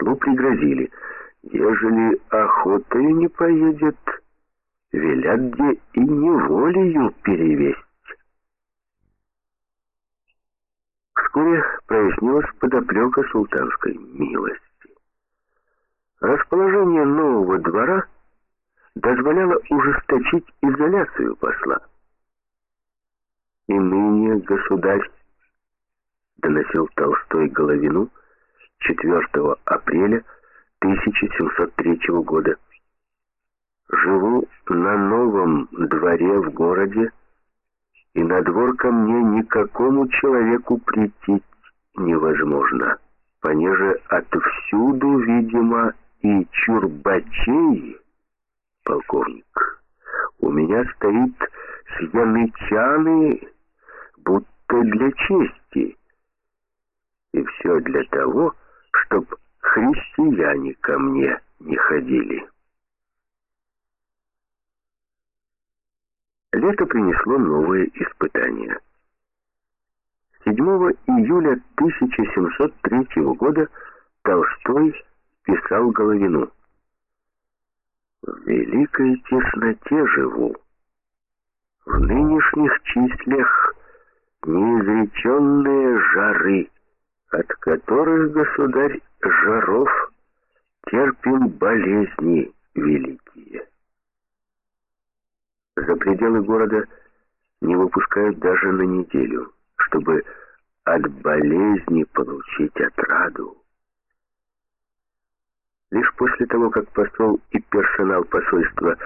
послу пригрозили, ежели охотою не поедет, велят где и неволею перевесть. Вскоре прояснилась подоплека султанской милости. Расположение нового двора дозволяло ужесточить изоляцию посла. И ныне государь доносил Толстой Головину 4 апреля 1703 года. Живу на новом дворе в городе, и на двор ко мне никакому человеку прийти невозможно, понеже отвсюду, видимо, и чурбачей, полковник, у меня стоит с янычаны, будто для чести, и все для того, чтоб христиане ко мне не ходили. Лето принесло новые испытания. 7 июля 1703 года Толстой писал Головину. «В великой тесноте живу. В нынешних числях неизреченные жары, от которых, государь, жаров терпим болезни великие. За пределы города не выпускают даже на неделю, чтобы от болезни получить отраду. Лишь после того, как посол и персонал посольства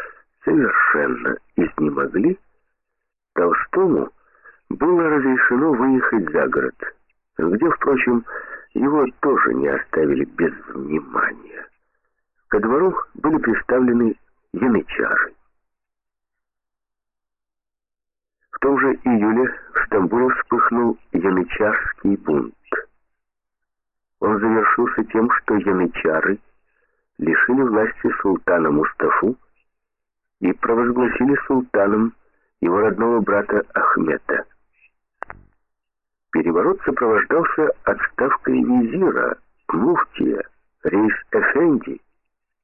совершенно изнемогли, Толстому было разрешено выехать за город, где, впрочем, его тоже не оставили без внимания. Ко двору были представлены янычары. В том же июле в Стамбуле вспыхнул янычарский бунт. Он завершился тем, что янычары – лишили власти султана Мустафу и провозгласили султаном его родного брата Ахмета. Переворот сопровождался отставкой визира, муфтия, рейс-эфенди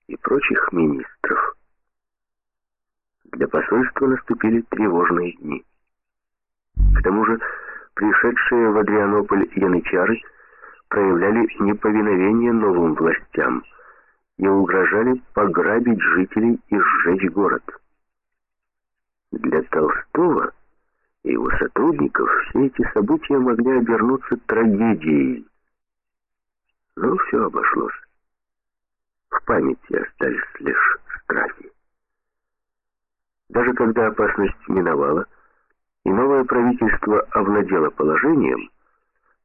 и прочих министров. Для посольства наступили тревожные дни. К тому же пришедшие в Адрианополь янычары проявляли неповиновение новым властям – и угрожали пограбить жителей и сжечь город. Для Толстого и его сотрудников все эти события могли обернуться трагедией. Но все обошлось. В памяти остались лишь страхи. Даже когда опасность миновала, и новое правительство овладело положением,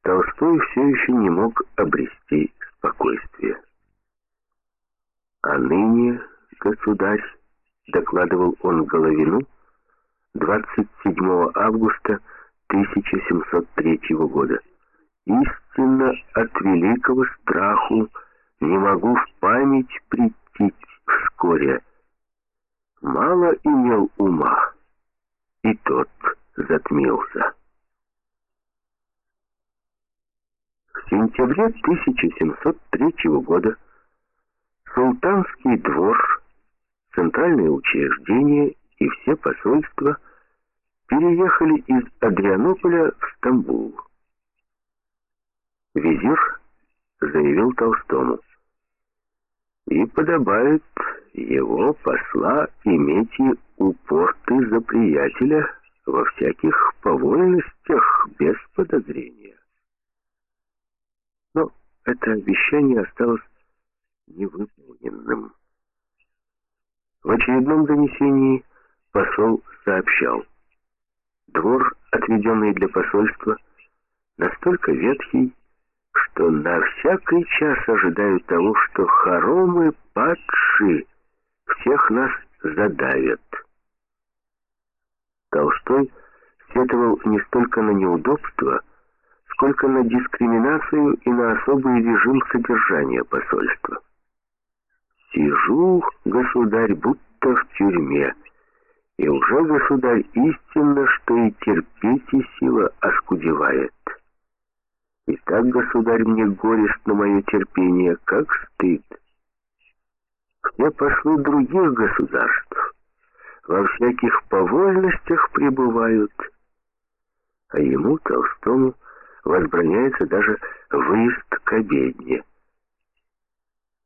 Толстой все еще не мог обрести спокойствие. А ныне, государь, докладывал он Головину 27 августа 1703 года, истинно от великого страху не могу в память прийти вскоре. Мало имел ума, и тот затмился. В сентябре 1703 года Султанский двор, центральные учреждения и все посольства переехали из Адрианополя в Стамбул. Визир заявил Толстому, и подобает его посла иметь у порты за приятеля во всяких повольностях без подозрения. Но это обещание осталось невыполненным. В очередном донесении посол сообщал, двор, отведенный для посольства, настолько ветхий, что на всякий час ожидают того, что хоромы падши всех нас задавят. Толстой сетовал не столько на неудобства, сколько на дискриминацию и на особый режим содержания посольства. Сижу, государь, будто в тюрьме, и уже, государь, истинно, что и терпеть и сила оскудевает. И так, государь, мне горестно мое терпение, как стыд. Все послы других государств во всяких повольностях пребывают, а ему, Толстому, возбраняется даже выезд к обедне.